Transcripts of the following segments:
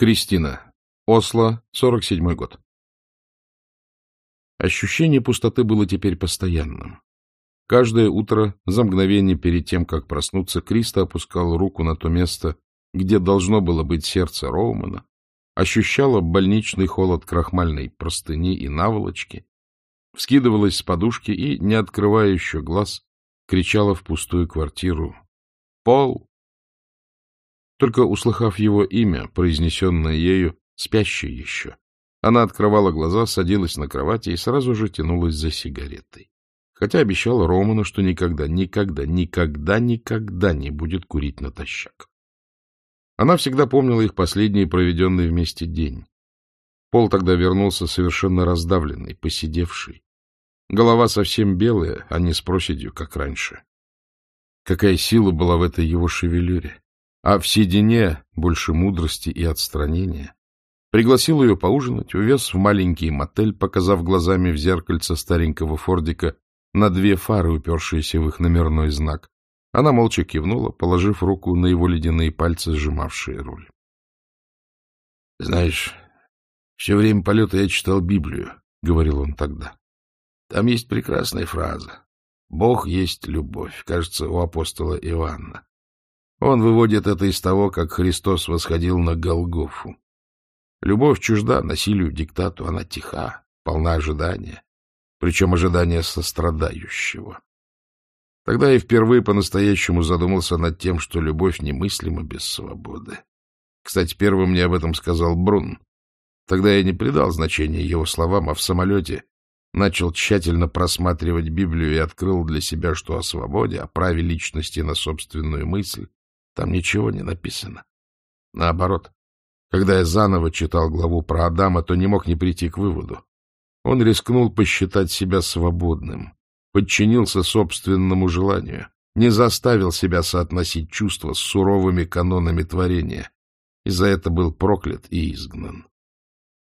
Кристина. Осло, 47-й год. Ощущение пустоты было теперь постоянным. Каждое утро, за мгновение перед тем, как проснуться, Криста опускал руку на то место, где должно было быть сердце Роумана, ощущала больничный холод крахмальной простыни и наволочки, вскидывалась с подушки и, не открывая еще глаз, кричала в пустую квартиру «Пол!». Только услыхав его имя, произнесенное ею, спящей еще, она открывала глаза, садилась на кровати и сразу же тянулась за сигаретой. Хотя обещала Роману, что никогда, никогда, никогда, никогда не будет курить натощак. Она всегда помнила их последний проведенный вместе день. Пол тогда вернулся совершенно раздавленный, посидевший. Голова совсем белая, а не с проседью, как раньше. Какая сила была в этой его шевелюре! А в седине больше мудрости и отстранения. Пригласил ее поужинать, увез в маленький мотель, показав глазами в зеркальце старенького фордика на две фары, упершиеся в их номерной знак. Она молча кивнула, положив руку на его ледяные пальцы, сжимавшие руль. — Знаешь, все время полета я читал Библию, — говорил он тогда. Там есть прекрасная фраза. Бог есть любовь, кажется, у апостола Иоанна. Он выводит это из того, как Христос восходил на Голгофу. Любовь чужда насилию, диктату, она тиха, полна ожидания, причем ожидания сострадающего. Тогда я впервые по-настоящему задумался над тем, что любовь немыслима без свободы. Кстати, первым мне об этом сказал Брун. Тогда я не придал значения его словам, а в самолете начал тщательно просматривать Библию и открыл для себя, что о свободе, о праве личности на собственную мысль там ничего не написано. Наоборот, когда я заново читал главу про Адама, то не мог не прийти к выводу. Он рискнул посчитать себя свободным, подчинился собственному желанию, не заставил себя соотносить чувства с суровыми канонами творения, и за это был проклят и изгнан.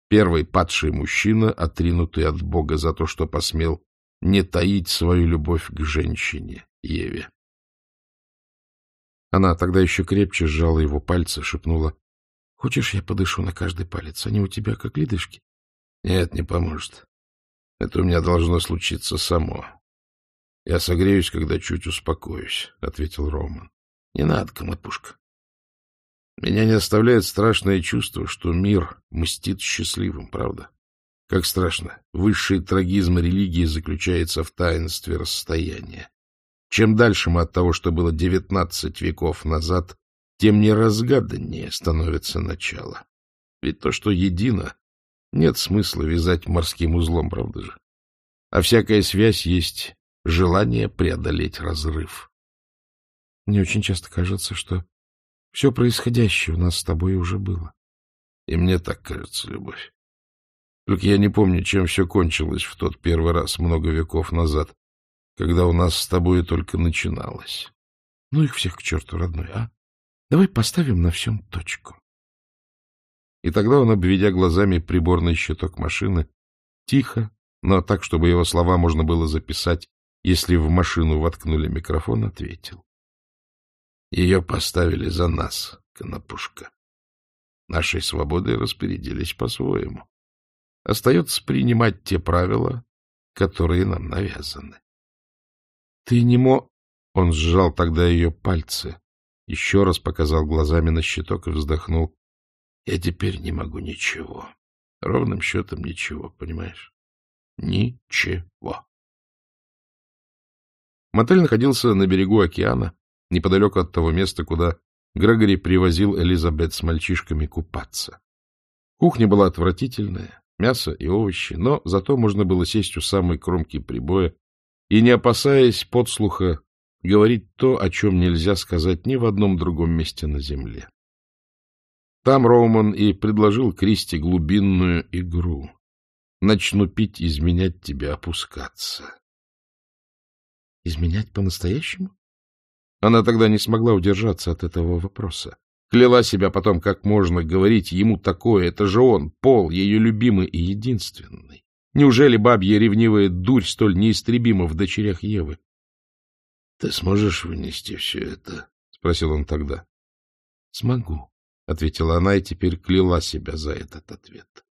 Первый падший мужчина, отринутый от Бога за то, что посмел не таить свою любовь к женщине, Еве. Она тогда еще крепче сжала его пальцы, шепнула, — Хочешь, я подышу на каждый палец? Они у тебя как ледышки? — Нет, не поможет. Это у меня должно случиться само. — Я согреюсь, когда чуть успокоюсь, — ответил Роман. — Не надо, Камапушка. Меня не оставляет страшное чувство, что мир мстит счастливым, правда? Как страшно. Высший трагизм религии заключается в таинстве расстояния. Чем дальше мы от того, что было девятнадцать веков назад, тем неразгаданнее становится начало. Ведь то, что едино, нет смысла вязать морским узлом, правда же? А всякая связь есть желание преодолеть разрыв. Мне очень часто кажется, что все происходящее у нас с тобой уже было. И мне так кажется, любовь. Только я не помню, чем все кончилось в тот первый раз много веков назад, когда у нас с тобой только начиналось. Ну их всех к черту, родной, а? Давай поставим на всем точку. И тогда он, обведя глазами приборный щиток машины, тихо, но так, чтобы его слова можно было записать, если в машину воткнули микрофон, ответил. Ее поставили за нас, Конопушка. Нашей свободой распорядились по-своему. Остается принимать те правила, которые нам навязаны. — Ты не мо... Он сжал тогда ее пальцы, еще раз показал глазами на щиток и вздохнул. — Я теперь не могу ничего. Ровным счетом ничего, понимаешь? Ничего. Мотель находился на берегу океана, неподалеку от того места, куда Грегори привозил Элизабет с мальчишками купаться. Кухня была отвратительная, мясо и овощи, но зато можно было сесть у самой кромки прибоя и, не опасаясь подслуха, говорить то, о чем нельзя сказать ни в одном другом месте на земле. Там Роуман и предложил Кристи глубинную игру. Начну пить, изменять тебя, опускаться. Изменять по-настоящему? Она тогда не смогла удержаться от этого вопроса. Кляла себя потом, как можно говорить ему такое. Это же он, Пол, ее любимый и единственный. Неужели бабья ревнивая дурь столь неистребима в дочерях Евы? — Ты сможешь вынести все это? — спросил он тогда. — Смогу, — ответила она и теперь кляла себя за этот ответ.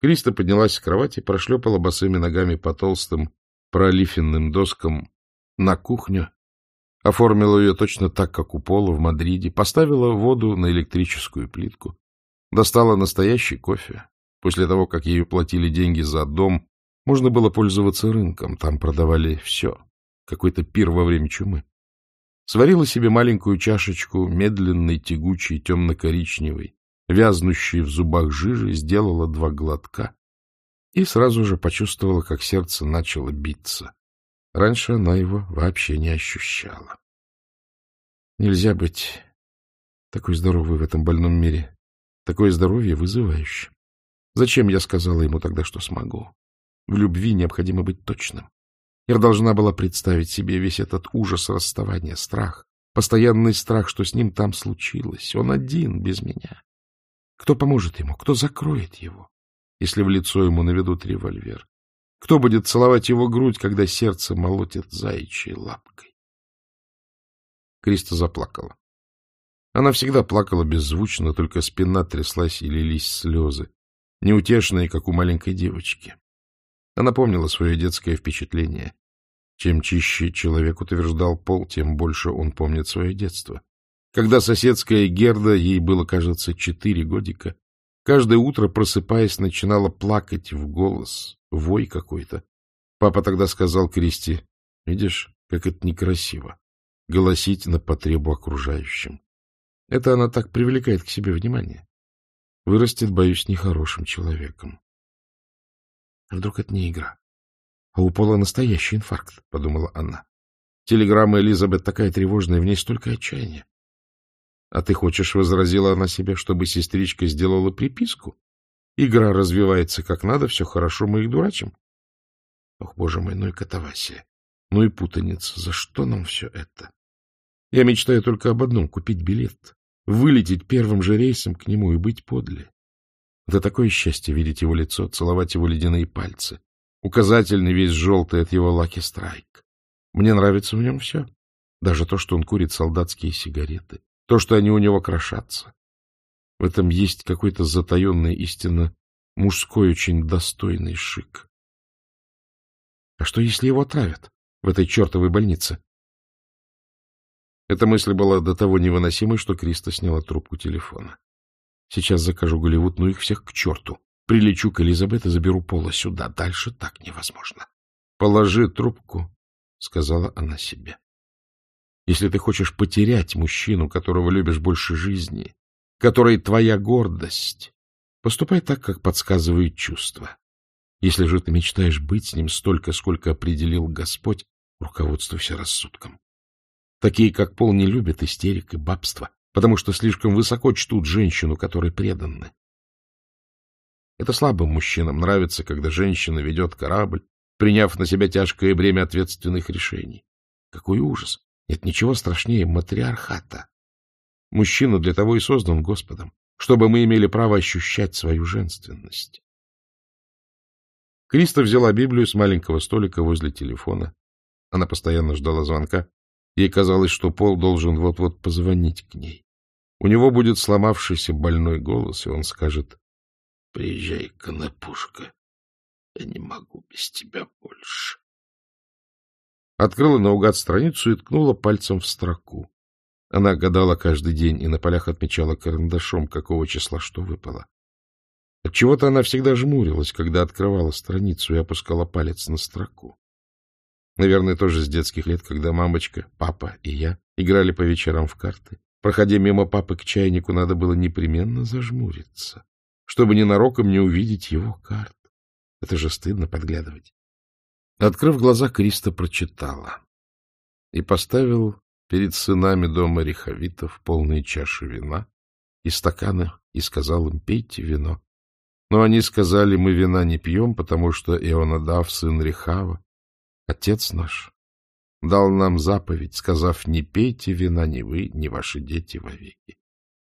Криста поднялась с кровати, прошлепала босыми ногами по толстым пролифенным доскам на кухню, оформила ее точно так, как у Пола в Мадриде, поставила воду на электрическую плитку, достала настоящий кофе. После того, как ей платили деньги за дом, можно было пользоваться рынком, там продавали все, какой-то пир во время чумы. Сварила себе маленькую чашечку медленной, тягучей, темно-коричневой, вязнущей в зубах жижи, сделала два глотка и сразу же почувствовала, как сердце начало биться. Раньше она его вообще не ощущала. Нельзя быть такой здоровой в этом больном мире. Такое здоровье вызывающее. Зачем я сказала ему тогда, что смогу? В любви необходимо быть точным. Я должна была представить себе весь этот ужас расставания, страх, постоянный страх, что с ним там случилось. Он один, без меня. Кто поможет ему? Кто закроет его, если в лицо ему наведут револьвер? Кто будет целовать его грудь, когда сердце молотит заячьей лапкой? Криста заплакала. Она всегда плакала беззвучно, только спина тряслась и лились слезы, неутешные, как у маленькой девочки. Она помнила свое детское впечатление. Чем чище человек утверждал пол, тем больше он помнит свое детство. Когда соседская Герда, ей было, кажется, четыре годика, каждое утро, просыпаясь, начинала плакать в голос, вой какой-то. Папа тогда сказал Кристи, видишь, как это некрасиво, голосить на потребу окружающим. Это она так привлекает к себе внимание. Вырастет, боюсь, нехорошим человеком. А вдруг это не игра? А у Пола настоящий инфаркт, — подумала она. Телеграмма Элизабет такая тревожная, в ней столько отчаяния. — А ты хочешь, — возразила она себе, — чтобы сестричка сделала приписку? Игра развивается как надо, все хорошо, мы их дурачим. Ох, боже мой, ну и катавасия, ну и путаница, за что нам все это? Я мечтаю только об одном — купить билет, вылететь первым же рейсом к нему и быть подле. Это такое счастье видеть его лицо, целовать его ледяные пальцы. Указательный весь желтый от его лаки страйк. Мне нравится в нем все. Даже то, что он курит солдатские сигареты. То, что они у него крошатся. В этом есть какой-то затаенный, истинно мужской, очень достойный шик. А что, если его отравят в этой чертовой больнице? Эта мысль была до того невыносимой, что Криста сняла трубку телефона. Сейчас закажу Голливуд, ну их всех к черту. Прилечу к Элизабет и заберу Пола сюда. Дальше так невозможно. — Положи трубку, — сказала она себе. Если ты хочешь потерять мужчину, которого любишь больше жизни, который твоя гордость, поступай так, как подсказывает чувство. Если же ты мечтаешь быть с ним столько, сколько определил Господь, руководствуйся рассудком. Такие, как Пол, не любят истерик и бабство потому что слишком высоко чтут женщину, которой преданы. Это слабым мужчинам нравится, когда женщина ведет корабль, приняв на себя тяжкое бремя ответственных решений. Какой ужас! Нет ничего страшнее матриархата. Мужчина для того и создан Господом, чтобы мы имели право ощущать свою женственность. Криста взяла Библию с маленького столика возле телефона. Она постоянно ждала звонка. Ей казалось, что Пол должен вот-вот позвонить к ней. У него будет сломавшийся больной голос, и он скажет, — Приезжай, конопушка, я не могу без тебя больше. Открыла наугад страницу и ткнула пальцем в строку. Она гадала каждый день и на полях отмечала карандашом, какого числа что выпало. Отчего-то она всегда жмурилась, когда открывала страницу и опускала палец на строку. Наверное, тоже с детских лет, когда мамочка, папа и я играли по вечерам в карты. Проходя мимо папы к чайнику, надо было непременно зажмуриться, чтобы ненароком не увидеть его карт. Это же стыдно подглядывать. Открыв глаза, Криста прочитала и поставил перед сынами дома Риховитов полные чаши вина и стаканы, и сказал им, пейте вино. Но они сказали, мы вина не пьем, потому что Ионадав, сын Рихава, отец наш, дал нам заповедь, сказав, не пейте вина ни вы, ни ваши дети вовеки.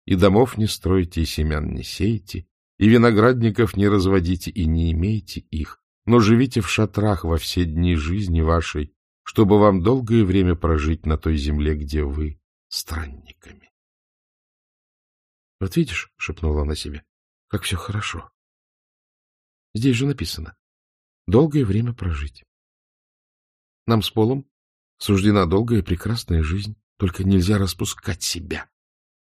И домов не стройте, и семян не сейте, и виноградников не разводите, и не имейте их, но живите в шатрах во все дни жизни вашей, чтобы вам долгое время прожить на той земле, где вы странниками. — Вот видишь, — шепнула она себе, — как все хорошо. Здесь же написано. Долгое время прожить. Нам с Полом суждена долгая и прекрасная жизнь, только нельзя распускать себя.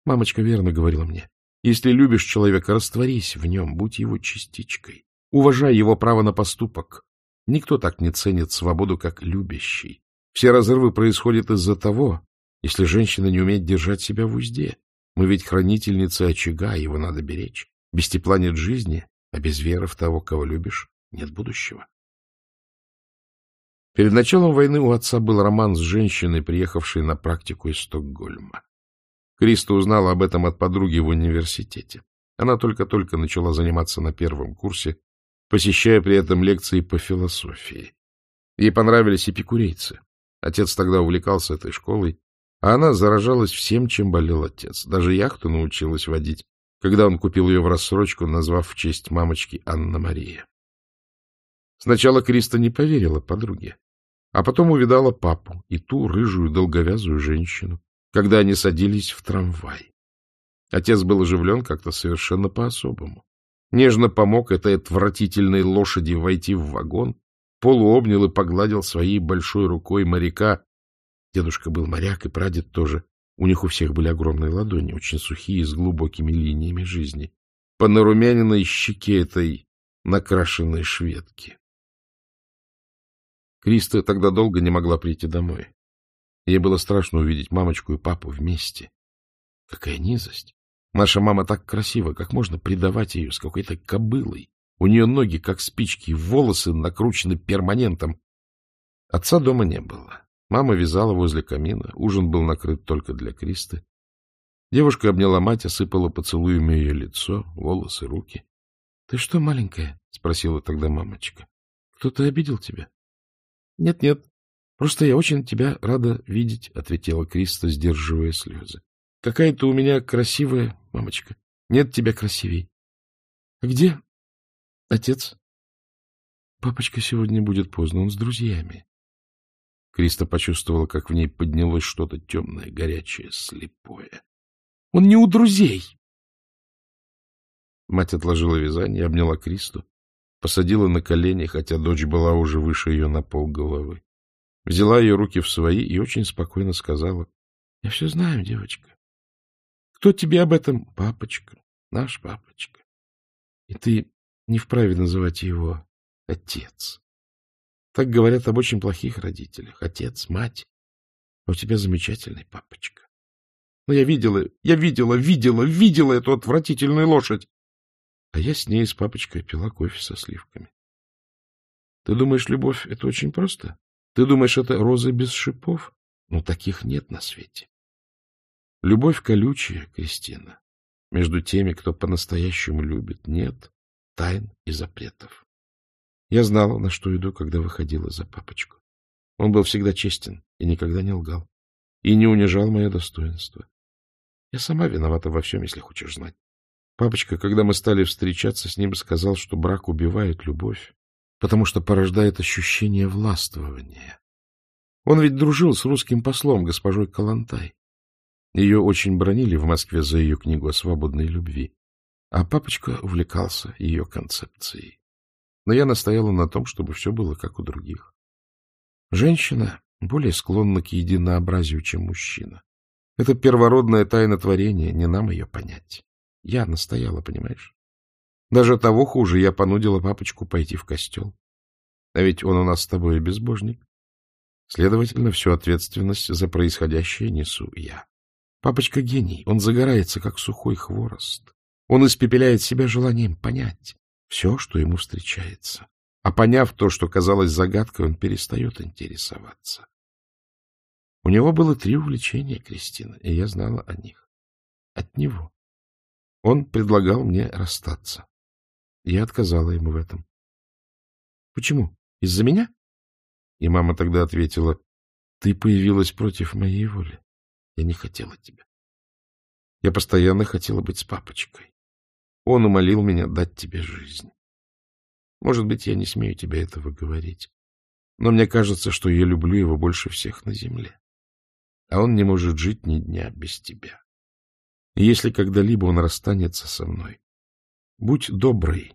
Мамочка верно говорила мне. Если любишь человека, растворись в нем, будь его частичкой. Уважай его право на поступок. Никто так не ценит свободу, как любящий. Все разрывы происходят из-за того, если женщина не умеет держать себя в узде. Мы ведь хранительницы очага, его надо беречь. Без тепла нет жизни, а без веры в того, кого любишь, нет будущего. Перед началом войны у отца был роман с женщиной, приехавшей на практику из Стокгольма. Криста узнала об этом от подруги в университете. Она только-только начала заниматься на первом курсе, посещая при этом лекции по философии. Ей понравились эпикурейцы. Отец тогда увлекался этой школой, а она заражалась всем, чем болел отец. Даже яхту научилась водить, когда он купил ее в рассрочку, назвав в честь мамочки Анна-Мария. Сначала Криста не поверила подруге, а потом увидала папу и ту рыжую долговязую женщину, когда они садились в трамвай. Отец был оживлен как-то совершенно по-особому. Нежно помог этой отвратительной лошади войти в вагон, полуобнял и погладил своей большой рукой моряка. Дедушка был моряк, и прадед тоже. У них у всех были огромные ладони, очень сухие, с глубокими линиями жизни. По нарумяненной щеке этой накрашенной шведки. Криста тогда долго не могла прийти домой. Ей было страшно увидеть мамочку и папу вместе. Какая низость! Наша мама так красива, как можно предавать ее с какой-то кобылой? У нее ноги, как спички, волосы накручены перманентом. Отца дома не было. Мама вязала возле камина, ужин был накрыт только для Кристы. Девушка обняла мать, осыпала поцелуями ее лицо, волосы, руки. — Ты что, маленькая? — спросила тогда мамочка. — Кто-то обидел тебя? «Нет, — Нет-нет, просто я очень тебя рада видеть, — ответила Криста, сдерживая слезы. — Какая ты у меня красивая, мамочка. Нет тебя красивей. — А где отец? — Папочка сегодня будет поздно, он с друзьями. Криста почувствовала, как в ней поднялось что-то темное, горячее, слепое. — Он не у друзей! Мать отложила вязание, обняла Кристу, посадила на колени, хотя дочь была уже выше ее на пол головы. Взяла ее руки в свои и очень спокойно сказала, — Я все знаю, девочка. Кто тебе об этом? Папочка, наш папочка. И ты не вправе называть его отец. Так говорят об очень плохих родителях. Отец, мать. А у тебя замечательный папочка. Но я видела, я видела, видела, видела эту отвратительную лошадь. А я с ней, с папочкой, пила кофе со сливками. Ты думаешь, любовь — это очень просто? Ты думаешь, это розы без шипов? Ну, таких нет на свете. Любовь колючая, Кристина. Между теми, кто по-настоящему любит, нет тайн и запретов. Я знала, на что иду, когда выходила за папочку. Он был всегда честен и никогда не лгал. И не унижал мое достоинство. Я сама виновата во всем, если хочешь знать. Папочка, когда мы стали встречаться с ним, сказал, что брак убивает любовь, потому что порождает ощущение властвования. Он ведь дружил с русским послом, госпожой Калантай. Ее очень бронили в Москве за ее книгу о свободной любви, а папочка увлекался ее концепцией. Но я настояла на том, чтобы все было как у других. Женщина более склонна к единообразию, чем мужчина. Это первородная тайна творения, не нам ее понять. Я настояла, понимаешь? Даже того хуже, я понудила папочку пойти в костел. А ведь он у нас с тобой безбожник. Следовательно, всю ответственность за происходящее несу я. Папочка гений, он загорается, как сухой хворост. Он испепеляет себя желанием понять все, что ему встречается. А поняв то, что казалось загадкой, он перестает интересоваться. У него было три увлечения, Кристина, и я знала о них. От него. Он предлагал мне расстаться. Я отказала ему в этом. — Почему? Из-за меня? И мама тогда ответила, — Ты появилась против моей воли. Я не хотела тебя. Я постоянно хотела быть с папочкой. Он умолил меня дать тебе жизнь. Может быть, я не смею тебе этого говорить, но мне кажется, что я люблю его больше всех на земле. А он не может жить ни дня без тебя. Если когда-либо он расстанется со мной, будь добрый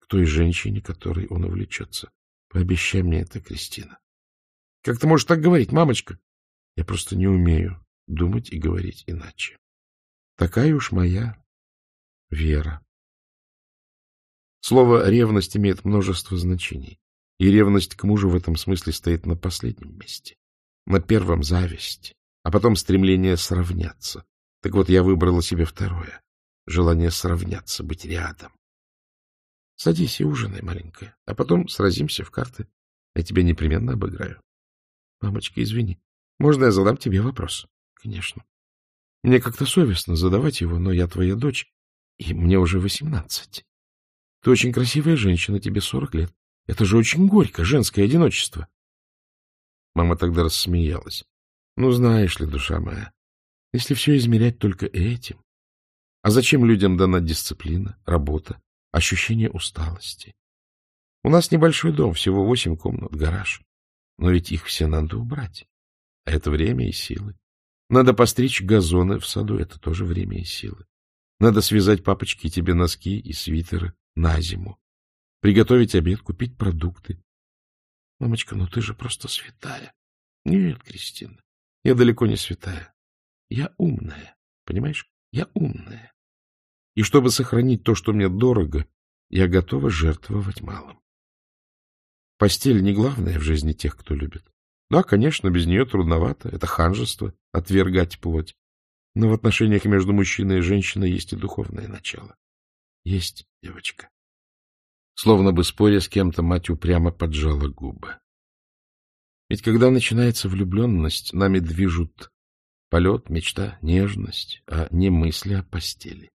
к той женщине, которой он увлечется. Пообещай мне это, Кристина. — Как ты можешь так говорить, мамочка? Я просто не умею думать и говорить иначе. Такая уж моя вера. Слово «ревность» имеет множество значений, и ревность к мужу в этом смысле стоит на последнем месте. На первом — зависть, а потом стремление сравняться. Так вот, я выбрала себе второе — желание сравняться, быть рядом. Садись и ужинай, маленькая, а потом сразимся в карты. Я тебя непременно обыграю. Мамочка, извини, можно я задам тебе вопрос? Конечно. Мне как-то совестно задавать его, но я твоя дочь, и мне уже восемнадцать. Ты очень красивая женщина, тебе сорок лет. Это же очень горько, женское одиночество. Мама тогда рассмеялась. Ну, знаешь ли, душа моя, если все измерять только этим. А зачем людям дана дисциплина, работа, ощущение усталости? У нас небольшой дом, всего восемь комнат, гараж. Но ведь их все надо убрать. А это время и силы. Надо постричь газоны в саду, это тоже время и силы. Надо связать папочке тебе носки и свитеры на зиму. Приготовить обед, купить продукты. Мамочка, ну ты же просто святая. Нет, Кристина, я далеко не святая. Я умная, понимаешь? Я умная. И чтобы сохранить то, что мне дорого, я готова жертвовать малым. Постель не главное в жизни тех, кто любит. Да, конечно, без нее трудновато. Это ханжество — отвергать плоть. Но в отношениях между мужчиной и женщиной есть и духовное начало. Есть, девочка. Словно бы споря с кем-то, мать упрямо поджала губы. Ведь когда начинается влюбленность, нами движут полет, мечта, нежность, а не мысли о постели.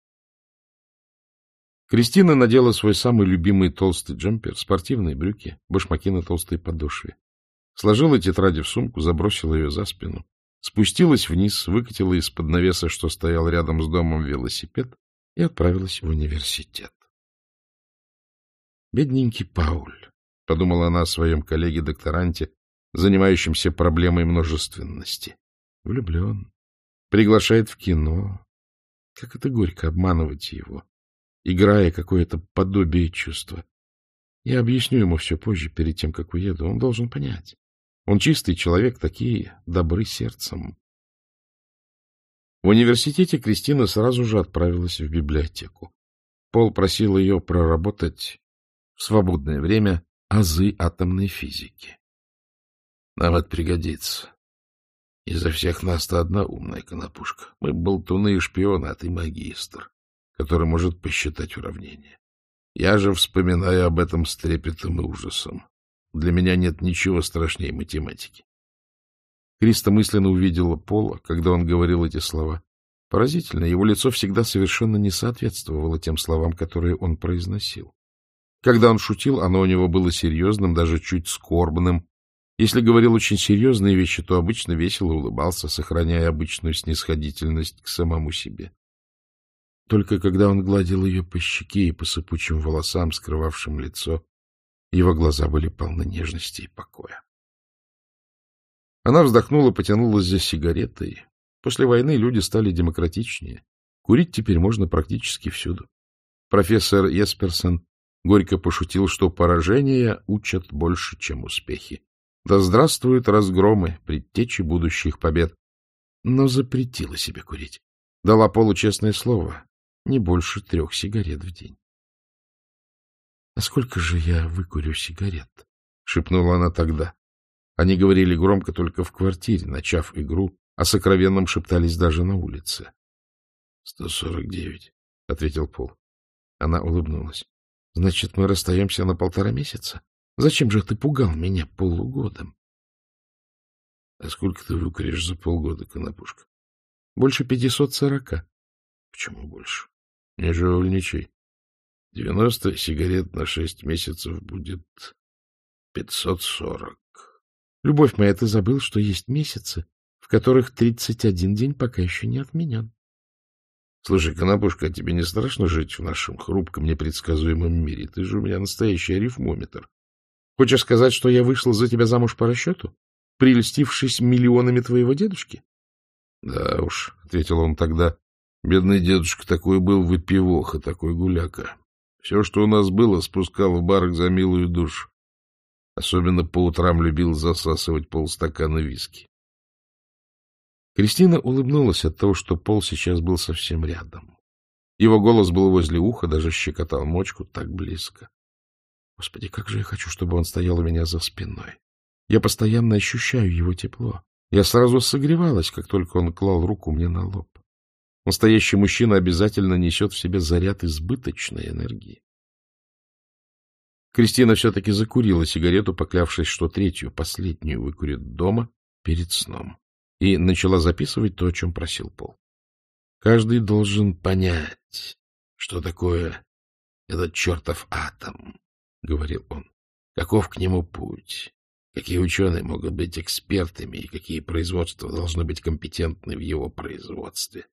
Кристина надела свой самый любимый толстый джемпер, спортивные брюки, башмаки на толстой подошве. Сложила тетради в сумку, забросила ее за спину. Спустилась вниз, выкатила из-под навеса, что стоял рядом с домом, велосипед и отправилась в университет. «Бедненький Пауль», — подумала она о своем коллеге-докторанте, занимающемся проблемой множественности. Влюблен, приглашает в кино. Как это горько обманывать его играя какое-то подобие чувства. Я объясню ему все позже, перед тем, как уеду. Он должен понять. Он чистый человек, такие добры сердцем. В университете Кристина сразу же отправилась в библиотеку. Пол просил ее проработать в свободное время азы атомной физики. Нам это пригодится. Изо всех нас-то одна умная конопушка. Мы болтуны и шпионы, а ты магистр который может посчитать уравнение. Я же вспоминаю об этом с трепетом и ужасом. Для меня нет ничего страшнее математики. Криста мысленно увидела Пола, когда он говорил эти слова. Поразительно, его лицо всегда совершенно не соответствовало тем словам, которые он произносил. Когда он шутил, оно у него было серьезным, даже чуть скорбным. Если говорил очень серьезные вещи, то обычно весело улыбался, сохраняя обычную снисходительность к самому себе. Только когда он гладил ее по щеке и по сыпучим волосам, скрывавшим лицо, его глаза были полны нежности и покоя. Она вздохнула, потянулась за сигаретой. После войны люди стали демократичнее. Курить теперь можно практически всюду. Профессор Есперсон горько пошутил, что поражения учат больше, чем успехи. Да здравствуют разгромы, предтечи будущих побед. Но запретила себе курить. Дала Полу честное слово не больше трех сигарет в день. — А сколько же я выкурю сигарет? — шепнула она тогда. Они говорили громко только в квартире, начав игру, а сокровенном шептались даже на улице. — Сто сорок девять, — ответил Пол. Она улыбнулась. — Значит, мы расстаемся на полтора месяца? Зачем же ты пугал меня полугодом? — А сколько ты выкуришь за полгода, Конопушка? — Больше пятисот сорока. — Почему больше? Не жульничай. Девяносто сигарет на шесть месяцев будет пятьсот сорок. Любовь моя, ты забыл, что есть месяцы, в которых тридцать один день пока еще не отменен. Слушай, Конопушка, а тебе не страшно жить в нашем хрупком, непредсказуемом мире? Ты же у меня настоящий арифмометр. Хочешь сказать, что я вышла за тебя замуж по расчету, прельстившись миллионами твоего дедушки? — Да уж, — ответил он тогда, Бедный дедушка такой был выпивоха, такой гуляка. Все, что у нас было, спускал в барок за милую душу. Особенно по утрам любил засасывать полстакана виски. Кристина улыбнулась от того, что Пол сейчас был совсем рядом. Его голос был возле уха, даже щекотал мочку так близко. Господи, как же я хочу, чтобы он стоял у меня за спиной. Я постоянно ощущаю его тепло. Я сразу согревалась, как только он клал руку мне на лоб. Настоящий мужчина обязательно несет в себе заряд избыточной энергии. Кристина все-таки закурила сигарету, поклявшись, что третью, последнюю выкурит дома перед сном, и начала записывать то, о чем просил Пол. Каждый должен понять, что такое этот чертов атом, — говорил он. Каков к нему путь? Какие ученые могут быть экспертами и какие производства должны быть компетентны в его производстве?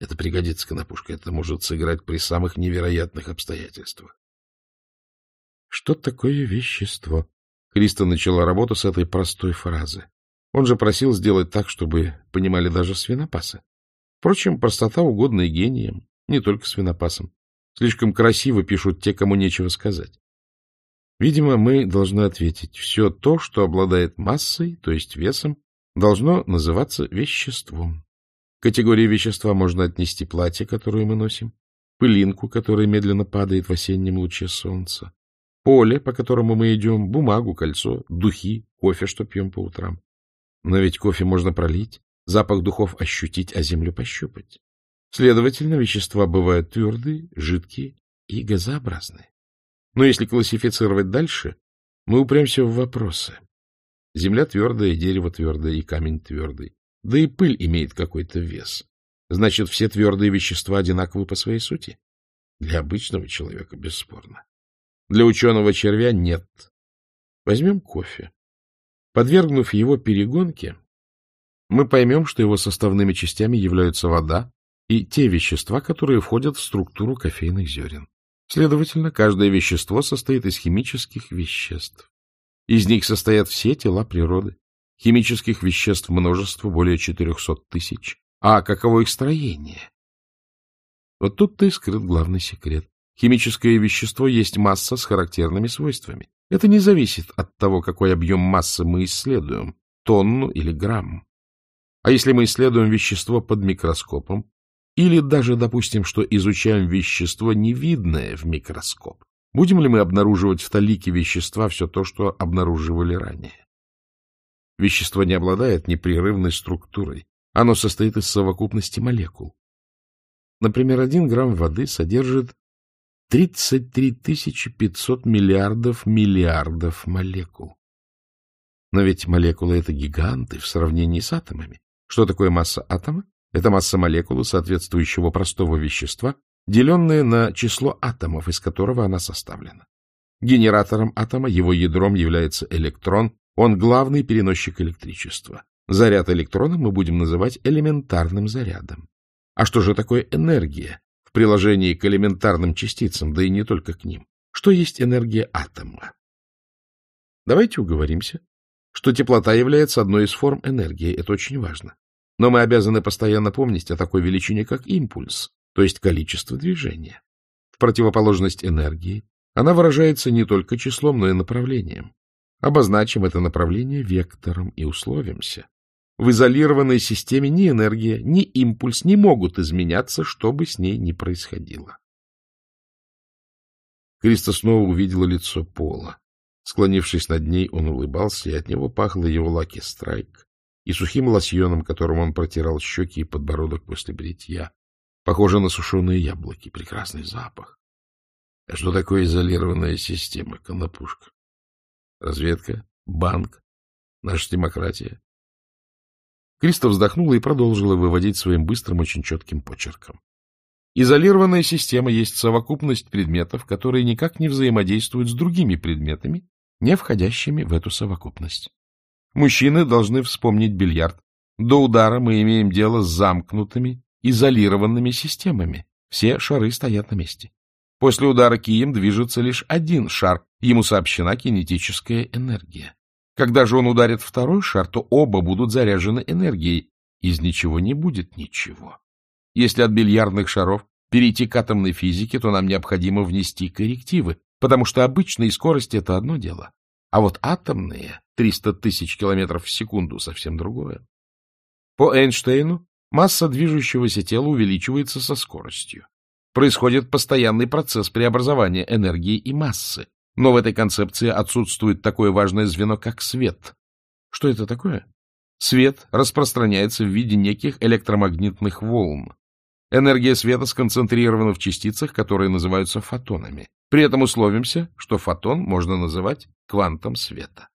Это пригодится, Конопушка, это может сыграть при самых невероятных обстоятельствах. Что такое вещество? Криста начала работу с этой простой фразы. Он же просил сделать так, чтобы понимали даже свинопасы. Впрочем, простота угодна и гением, не только свинопасам. Слишком красиво пишут те, кому нечего сказать. Видимо, мы должны ответить, все то, что обладает массой, то есть весом, должно называться веществом. К категории вещества можно отнести платье, которое мы носим, пылинку, которая медленно падает в осеннем луче солнца, поле, по которому мы идем, бумагу, кольцо, духи, кофе, что пьем по утрам. Но ведь кофе можно пролить, запах духов ощутить, а землю пощупать. Следовательно, вещества бывают твердые, жидкие и газообразные. Но если классифицировать дальше, мы упрямся в вопросы. Земля твердая, дерево твердое и камень твердый. Да и пыль имеет какой-то вес. Значит, все твердые вещества одинаковы по своей сути? Для обычного человека, бесспорно. Для ученого червя нет. Возьмем кофе. Подвергнув его перегонке, мы поймем, что его составными частями являются вода и те вещества, которые входят в структуру кофейных зерен. Следовательно, каждое вещество состоит из химических веществ. Из них состоят все тела природы. Химических веществ множество, более 400 тысяч. А каково их строение? Вот тут-то и скрыт главный секрет. Химическое вещество есть масса с характерными свойствами. Это не зависит от того, какой объем массы мы исследуем, тонну или грамм. А если мы исследуем вещество под микроскопом, или даже допустим, что изучаем вещество, невидное в микроскоп, будем ли мы обнаруживать в талике вещества все то, что обнаруживали ранее? Вещество не обладает непрерывной структурой. Оно состоит из совокупности молекул. Например, один грамм воды содержит 33 500 миллиардов миллиардов молекул. Но ведь молекулы — это гиганты в сравнении с атомами. Что такое масса атома? Это масса молекулы соответствующего простого вещества, деленная на число атомов, из которого она составлена. Генератором атома, его ядром является электрон, он главный переносчик электричества. Заряд электрона мы будем называть элементарным зарядом. А что же такое энергия? приложении к элементарным частицам, да и не только к ним. Что есть энергия атома? Давайте уговоримся, что теплота является одной из форм энергии. Это очень важно. Но мы обязаны постоянно помнить о такой величине, как импульс, то есть количество движения. В противоположность энергии она выражается не только числом, но и направлением. Обозначим это направление вектором и условимся, в изолированной системе ни энергия, ни импульс не могут изменяться, что бы с ней ни происходило. Криста снова увидела лицо Пола. Склонившись над ней, он улыбался, и от него пахло его лаки страйк и сухим лосьоном, которым он протирал щеки и подбородок после бритья. Похоже на сушеные яблоки. Прекрасный запах. А что такое изолированная система, конопушка? Разведка? Банк? Наша демократия? Криста вздохнула и продолжила выводить своим быстрым, очень четким почерком. Изолированная система есть совокупность предметов, которые никак не взаимодействуют с другими предметами, не входящими в эту совокупность. Мужчины должны вспомнить бильярд. До удара мы имеем дело с замкнутыми, изолированными системами. Все шары стоят на месте. После удара кием движется лишь один шар, ему сообщена кинетическая энергия. Когда же он ударит второй шар, то оба будут заряжены энергией. Из ничего не будет ничего. Если от бильярдных шаров перейти к атомной физике, то нам необходимо внести коррективы, потому что обычные скорости — это одно дело, а вот атомные, 300 тысяч километров в секунду, совсем другое. По Эйнштейну масса движущегося тела увеличивается со скоростью. Происходит постоянный процесс преобразования энергии и массы, но в этой концепции отсутствует такое важное звено, как свет. Что это такое? Свет распространяется в виде неких электромагнитных волн. Энергия света сконцентрирована в частицах, которые называются фотонами. При этом условимся, что фотон можно называть квантом света.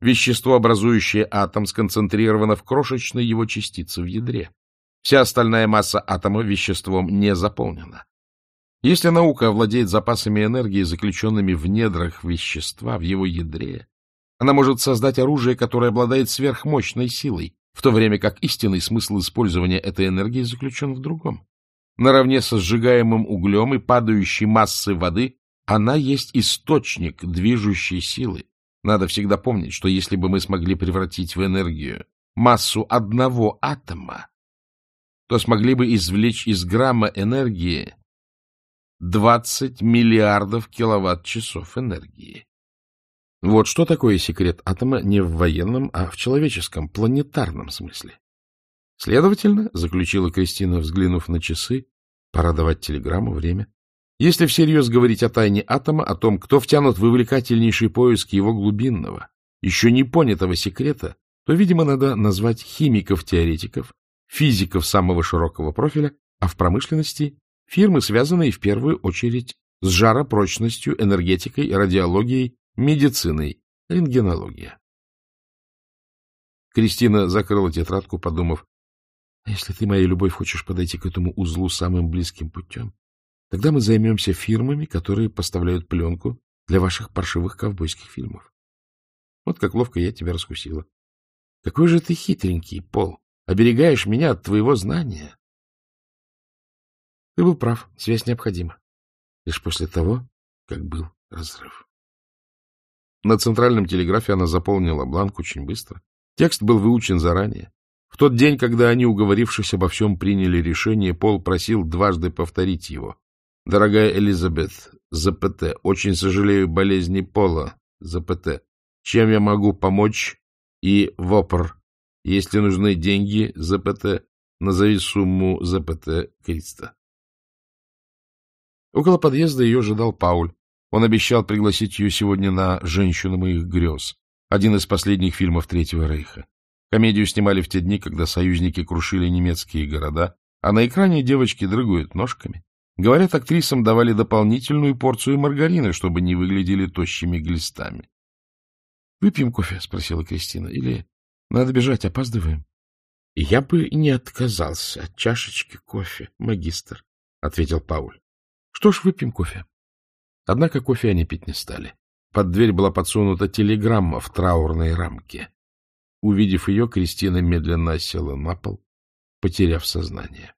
Вещество, образующее атом, сконцентрировано в крошечной его частице в ядре. Вся остальная масса атома веществом не заполнена. Если наука овладеет запасами энергии, заключенными в недрах вещества, в его ядре, она может создать оружие, которое обладает сверхмощной силой, в то время как истинный смысл использования этой энергии заключен в другом. Наравне со сжигаемым углем и падающей массой воды она есть источник движущей силы. Надо всегда помнить, что если бы мы смогли превратить в энергию массу одного атома, то смогли бы извлечь из грамма энергии 20 миллиардов киловатт-часов энергии. Вот что такое секрет атома не в военном, а в человеческом, планетарном смысле. Следовательно, заключила Кристина, взглянув на часы, пора давать телеграмму, время. Если всерьез говорить о тайне атома, о том, кто втянут в вывлекательнейший поиск его глубинного, еще не понятого секрета, то, видимо, надо назвать химиков-теоретиков, физиков самого широкого профиля, а в промышленности — фирмы, связанные в первую очередь с жаропрочностью, энергетикой, радиологией, медициной, рентгенология. Кристина закрыла тетрадку, подумав, «А если ты, моя любовь, хочешь подойти к этому узлу самым близким путем, Тогда мы займемся фирмами, которые поставляют пленку для ваших паршивых ковбойских фильмов. Вот как ловко я тебя раскусила. Какой же ты хитренький, Пол. Оберегаешь меня от твоего знания. Ты был прав, связь необходима. Лишь после того, как был разрыв. На центральном телеграфе она заполнила бланк очень быстро. Текст был выучен заранее. В тот день, когда они, уговорившись обо всем, приняли решение, Пол просил дважды повторить его. Дорогая Элизабет, ЗПТ, очень сожалею болезни Пола, ЗПТ. Чем я могу помочь? И ВОПР. Если нужны деньги, ЗПТ, назови сумму ЗПТ Криста. Около подъезда ее ожидал Пауль. Он обещал пригласить ее сегодня на «Женщину моих грез», один из последних фильмов Третьего Рейха. Комедию снимали в те дни, когда союзники крушили немецкие города, а на экране девочки дрыгают ножками. Говорят, актрисам давали дополнительную порцию маргарина, чтобы не выглядели тощими глистами. — Выпьем кофе? — спросила Кристина. — Или надо бежать, опаздываем? — Я бы не отказался от чашечки кофе, магистр, — ответил Пауль. — Что ж, выпьем кофе. Однако кофе они пить не стали. Под дверь была подсунута телеграмма в траурной рамке. Увидев ее, Кристина медленно села на пол, потеряв сознание.